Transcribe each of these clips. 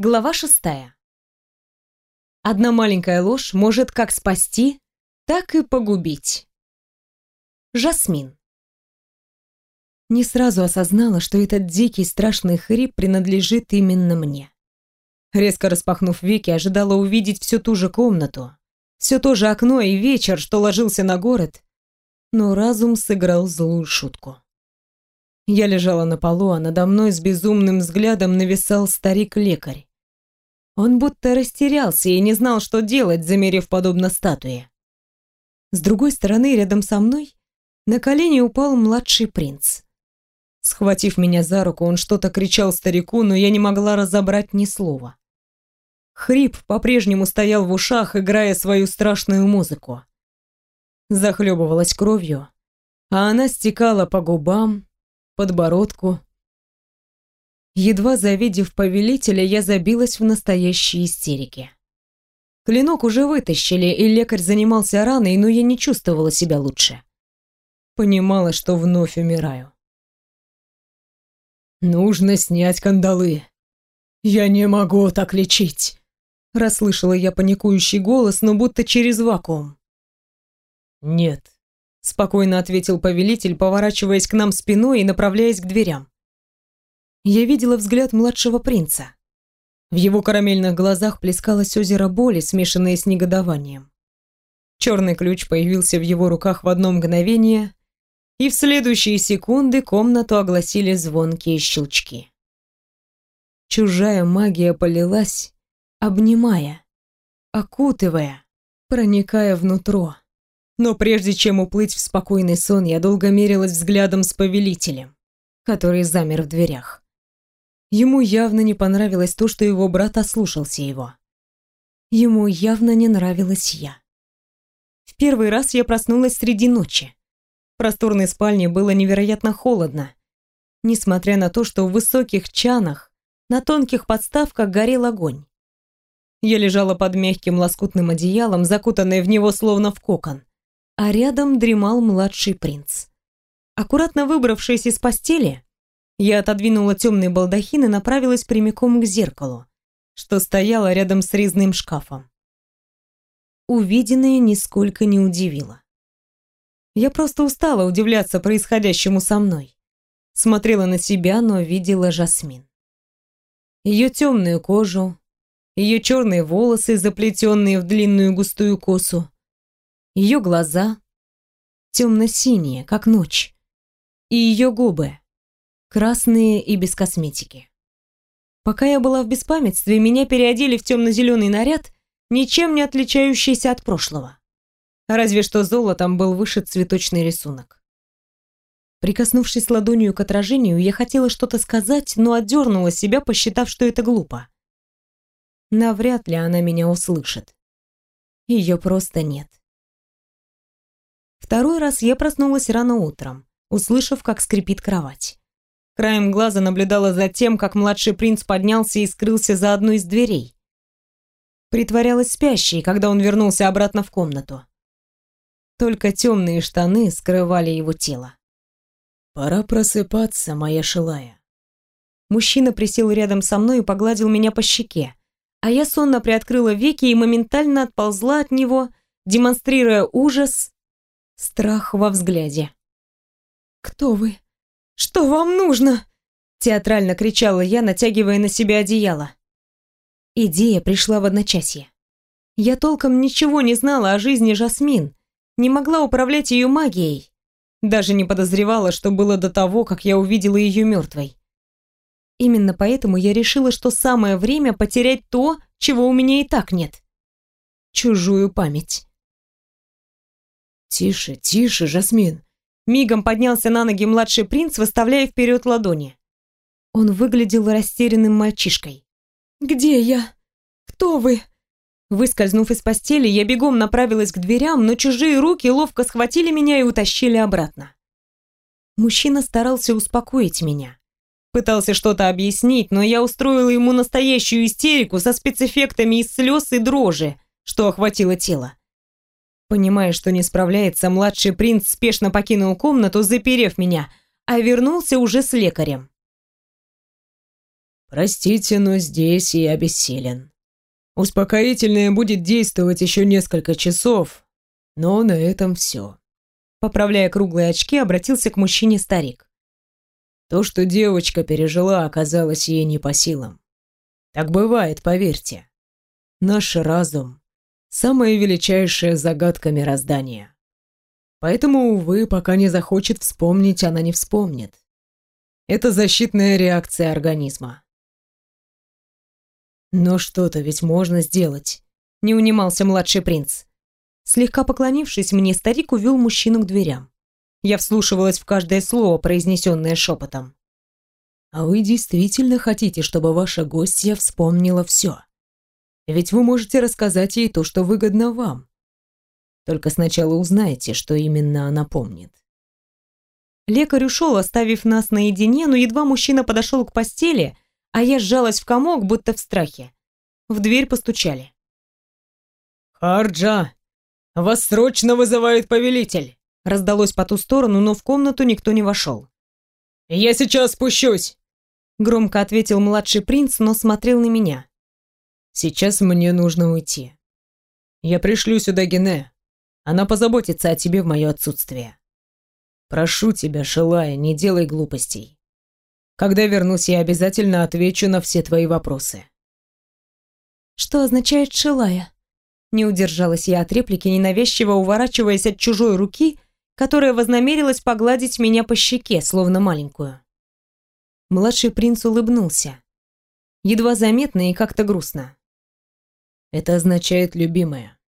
Глава шестая. Одна маленькая ложь может как спасти, так и погубить. Жасмин. Не сразу осознала, что этот дикий страшный хрип принадлежит именно мне. Резко распахнув веки, ожидала увидеть всю ту же комнату, все то же окно и вечер, что ложился на город, но разум сыграл злую шутку. Я лежала на полу, а надо мной с безумным взглядом нависал старик-лекарь. Он будто растерялся и не знал, что делать, замерев подобно статуе. С другой стороны, рядом со мной, на колени упал младший принц. Схватив меня за руку, он что-то кричал старику, но я не могла разобрать ни слова. Хрип по-прежнему стоял в ушах, играя свою страшную музыку. Захлебывалась кровью, а она стекала по губам, подбородку, Едва завидев повелителя, я забилась в настоящей истерике. Клинок уже вытащили, и лекарь занимался раной, но я не чувствовала себя лучше. Понимала, что вновь умираю. «Нужно снять кандалы. Я не могу так лечить», — расслышала я паникующий голос, но будто через вакуум. «Нет», — спокойно ответил повелитель, поворачиваясь к нам спиной и направляясь к дверям я видела взгляд младшего принца. В его карамельных глазах плескалось озеро боли, смешанное с негодованием. Черный ключ появился в его руках в одно мгновение, и в следующие секунды комнату огласили звонкие щелчки. Чужая магия полилась, обнимая, окутывая, проникая внутрь. Но прежде чем уплыть в спокойный сон, я долго мерилась взглядом с повелителем, который замер в дверях. Ему явно не понравилось то, что его брат ослушался его. Ему явно не нравилась я. В первый раз я проснулась среди ночи. В просторной спальне было невероятно холодно, несмотря на то, что в высоких чанах на тонких подставках горел огонь. Я лежала под мягким лоскутным одеялом, закутанная в него словно в кокон, а рядом дремал младший принц. Аккуратно выбравшись из постели, я отодвинула темный балдахин и направилась прямиком к зеркалу, что стояло рядом с резным шкафом. Увиденное нисколько не удивило. Я просто устала удивляться происходящему со мной. Смотрела на себя, но видела Жасмин. Ее темную кожу, ее черные волосы, заплетенные в длинную густую косу, ее глаза, темно-синие, как ночь, и ее губы, красные и без косметики. Пока я была в беспамятстве, меня переодели в темно-зеленый наряд, ничем не отличающийся от прошлого. Разве что золотом был вышит цветочный рисунок. Прикоснувшись ладонью к отражению, я хотела что-то сказать, но отдернула себя, посчитав, что это глупо. Навряд ли она меня услышит. Ее просто нет. Второй раз я проснулась рано утром, услышав, как скрипит кровать. Краем глаза наблюдала за тем, как младший принц поднялся и скрылся за одной из дверей. Притворялась спящей, когда он вернулся обратно в комнату. Только темные штаны скрывали его тело. «Пора просыпаться, моя шилая». Мужчина присел рядом со мной и погладил меня по щеке, а я сонно приоткрыла веки и моментально отползла от него, демонстрируя ужас, страх во взгляде. «Кто вы?» «Что вам нужно?» Театрально кричала я, натягивая на себя одеяло. Идея пришла в одночасье. Я толком ничего не знала о жизни Жасмин, не могла управлять ее магией, даже не подозревала, что было до того, как я увидела ее мертвой. Именно поэтому я решила, что самое время потерять то, чего у меня и так нет. Чужую память. «Тише, тише, Жасмин!» Мигом поднялся на ноги младший принц, выставляя вперед ладони. Он выглядел растерянным мальчишкой. «Где я? Кто вы?» Выскользнув из постели, я бегом направилась к дверям, но чужие руки ловко схватили меня и утащили обратно. Мужчина старался успокоить меня. Пытался что-то объяснить, но я устроила ему настоящую истерику со спецэффектами из слез и дрожи, что охватило тело. Понимая, что не справляется, младший принц спешно покинул комнату, заперев меня, а вернулся уже с лекарем. Простите, но здесь я бессилен. Успокоительное будет действовать еще несколько часов, но на этом все. Поправляя круглые очки, обратился к мужчине старик. То, что девочка пережила, оказалось ей не по силам. Так бывает, поверьте. Наш разум — самая величайшая загадка мироздания. Поэтому, увы, пока не захочет вспомнить, она не вспомнит. Это защитная реакция организма. Но что-то ведь можно сделать. Не унимался младший принц. Слегка поклонившись мне, старик увел мужчину к дверям. Я вслушивалась в каждое слово, произнесенное шепотом. «А вы действительно хотите, чтобы ваша гостья вспомнила все? Ведь вы можете рассказать ей то, что выгодно вам. Только сначала узнайте, что именно она помнит». Лекарь ушел, оставив нас наедине, но едва мужчина подошел к постели, а я сжалась в комок, будто в страхе. В дверь постучали. «Харджа, вас срочно вызывает повелитель!» Раздалось по ту сторону, но в комнату никто не вошел. «Я сейчас спущусь!» Громко ответил младший принц, но смотрел на меня. «Сейчас мне нужно уйти. Я пришлю сюда Гене. Она позаботится о тебе в мое отсутствие. Прошу тебя, Шилая, не делай глупостей. Когда вернусь, я обязательно отвечу на все твои вопросы. Что означает Шилая? Не удержалась я от реплики, ненавязчиво уворачиваясь от чужой руки, которая вознамерилась погладить меня по щеке, словно маленькую. Младший принц улыбнулся. Едва заметно и как-то грустно. Это означает «любимая».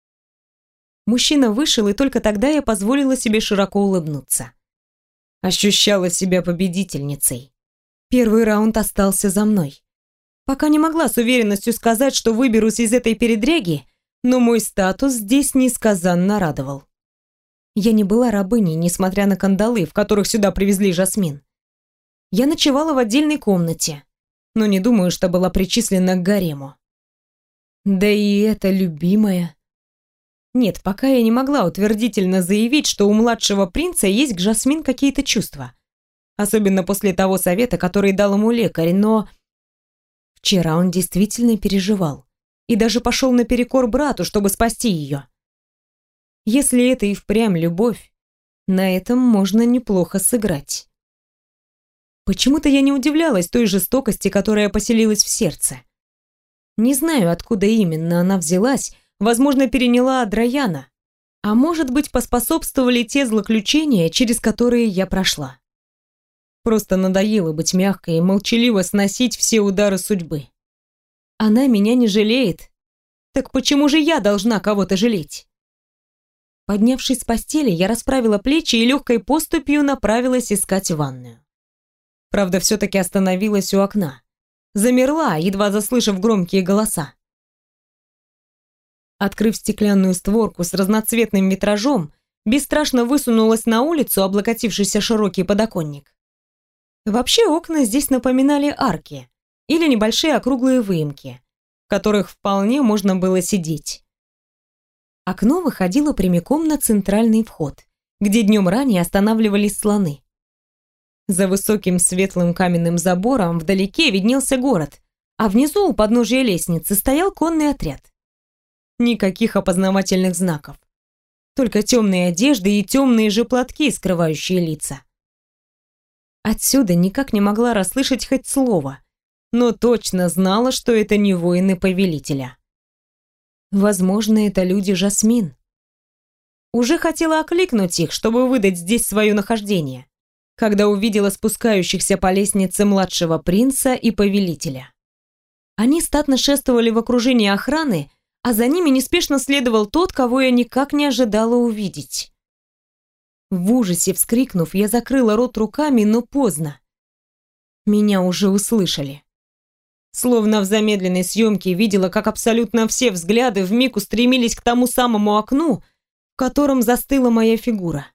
Мужчина вышел, и только тогда я позволила себе широко улыбнуться. Ощущала себя победительницей. Первый раунд остался за мной. Пока не могла с уверенностью сказать, что выберусь из этой передряги, но мой статус здесь несказанно радовал. Я не была рабыней, несмотря на кандалы, в которых сюда привезли Жасмин. Я ночевала в отдельной комнате, но не думаю, что была причислена к гарему. Да и это любимая. Нет, пока я не могла утвердительно заявить, что у младшего принца есть к Жасмин какие-то чувства особенно после того совета, который дал ему лекарь, но... Вчера он действительно переживал и даже пошел наперекор брату, чтобы спасти ее. Если это и впрямь любовь, на этом можно неплохо сыграть. Почему-то я не удивлялась той жестокости, которая поселилась в сердце. Не знаю, откуда именно она взялась, возможно, переняла от Драяна, а может быть, поспособствовали те злоключения, через которые я прошла. Просто надоело быть мягкой и молчаливо сносить все удары судьбы. Она меня не жалеет. Так почему же я должна кого-то жалеть? Поднявшись с постели, я расправила плечи и легкой поступью направилась искать ванную. Правда, все-таки остановилась у окна. Замерла, едва заслышав громкие голоса. Открыв стеклянную створку с разноцветным витражом, бесстрашно высунулась на улицу, облокотившийся широкий подоконник. Вообще окна здесь напоминали арки или небольшие округлые выемки, в которых вполне можно было сидеть. Окно выходило прямиком на центральный вход, где днем ранее останавливались слоны. За высоким светлым каменным забором вдалеке виднелся город, а внизу у подножия лестницы стоял конный отряд. Никаких опознавательных знаков. Только темные одежды и темные же платки, скрывающие лица. Отсюда никак не могла расслышать хоть слово, но точно знала, что это не воины повелителя. Возможно, это люди Жасмин. Уже хотела окликнуть их, чтобы выдать здесь свое нахождение, когда увидела спускающихся по лестнице младшего принца и повелителя. Они статно шествовали в окружении охраны, а за ними неспешно следовал тот, кого я никак не ожидала увидеть. В ужасе вскрикнув, я закрыла рот руками, но поздно. Меня уже услышали. Словно в замедленной съемке видела, как абсолютно все взгляды вмиг устремились к тому самому окну, в котором застыла моя фигура.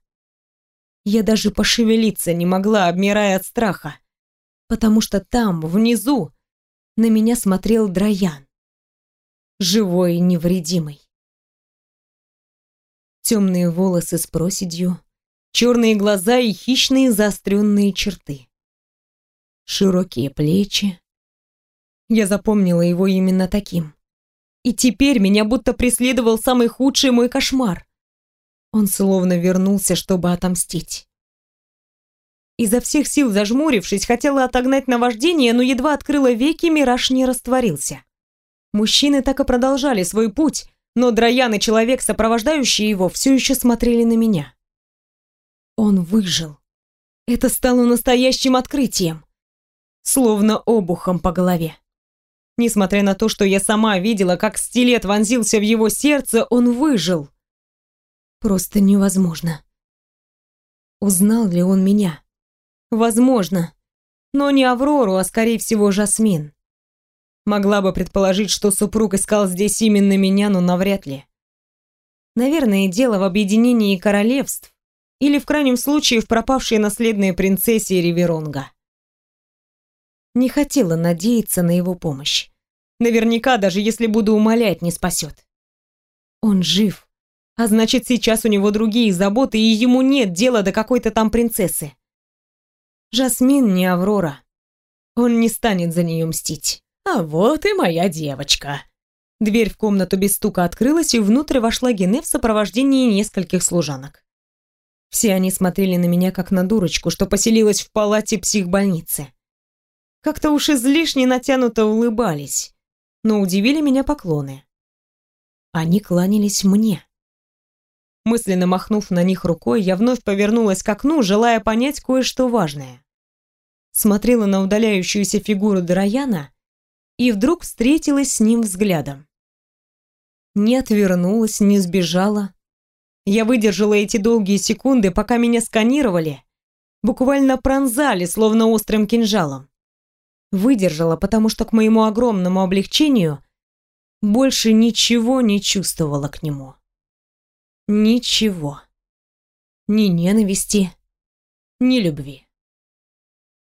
Я даже пошевелиться не могла, обмирая от страха, потому что там, внизу, на меня смотрел Драян. Живой и невредимый. Темные волосы с проседью, черные глаза и хищные заостренные черты. Широкие плечи, Я запомнила его именно таким. И теперь меня будто преследовал самый худший мой кошмар. Он словно вернулся, чтобы отомстить. Изо всех сил зажмурившись, хотела отогнать наваждение, но едва открыла веки, мираж не растворился. Мужчины так и продолжали свой путь, но Драян и человек, сопровождающий его, все еще смотрели на меня. Он выжил. Это стало настоящим открытием. Словно обухом по голове. Несмотря на то, что я сама видела, как стилет вонзился в его сердце, он выжил. Просто невозможно. Узнал ли он меня? Возможно. Но не Аврору, а скорее всего Жасмин. Могла бы предположить, что супруг искал здесь именно меня, но навряд ли. Наверное, дело в объединении королевств или в крайнем случае в пропавшей наследной принцессе Риверонга не хотела надеяться на его помощь. Наверняка, даже если буду умолять, не спасет. Он жив, а значит, сейчас у него другие заботы, и ему нет дела до какой-то там принцессы. Жасмин не Аврора. Он не станет за нее мстить. А вот и моя девочка. Дверь в комнату без стука открылась, и внутрь вошла Гене в сопровождении нескольких служанок. Все они смотрели на меня как на дурочку, что поселилась в палате психбольницы как-то уж излишне натянуто улыбались, но удивили меня поклоны. Они кланялись мне. Мысленно махнув на них рукой, я вновь повернулась к окну, желая понять кое-что важное. Смотрела на удаляющуюся фигуру Дорояна и вдруг встретилась с ним взглядом. Не отвернулась, не сбежала. Я выдержала эти долгие секунды, пока меня сканировали, буквально пронзали, словно острым кинжалом. Выдержала, потому что к моему огромному облегчению больше ничего не чувствовала к нему. Ничего. Ни ненависти, ни любви.